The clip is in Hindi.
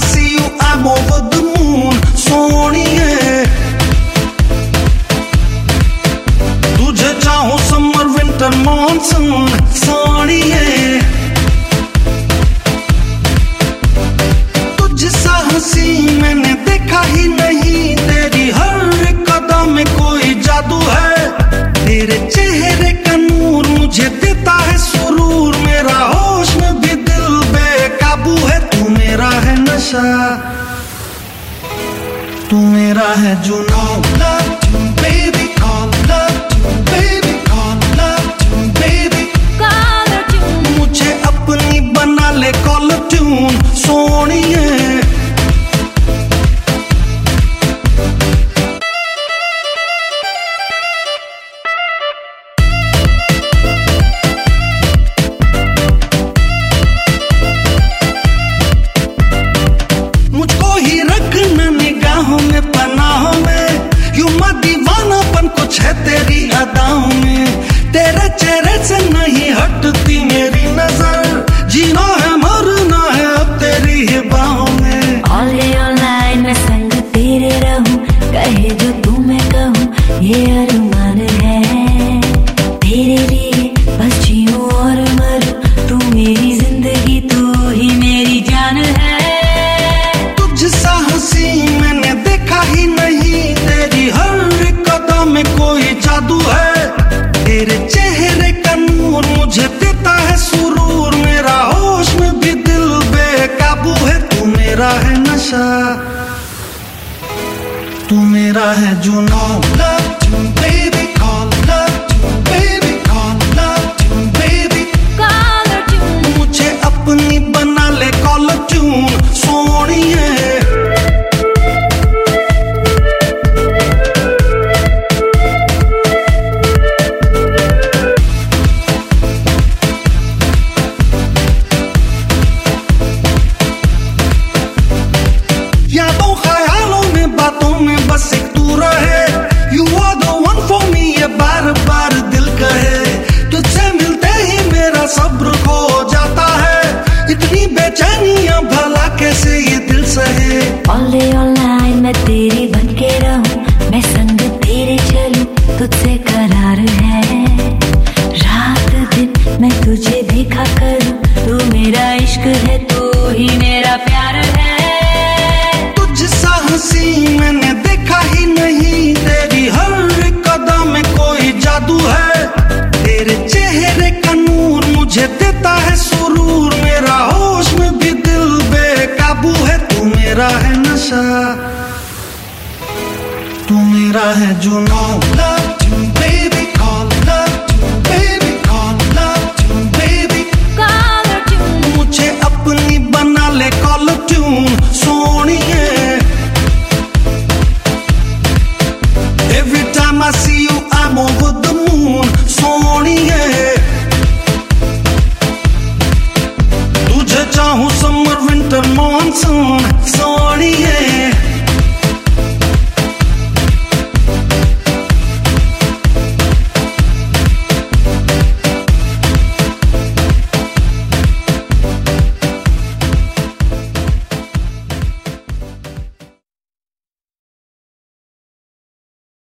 See you, I'm over the moon. तुझे चाहो समर विंटर मॉनसून सोनिए तुझसा हँसी मैंने देखा ही नहीं तू मेरा है जुनू लव यू बेबी कुछ है तेरी अदाओं में। तेरा चेहरे से कोई जादू है? तेरे चेहरे का नूर मुझे देता है सुरूर। मेरा होश में भी दिल बेकाबू है। तू मेरा है नशा। तू मेरा है जुनून युवा दो मन ये बार बार दिल कहे। तुझसे मिलते ही मेरा सब्र खो जाता है। इतनी बेचैनी या भला कैसे ये दिल तेरी मेरा है नशा। तू मेरा है जुनू लव यू बेबी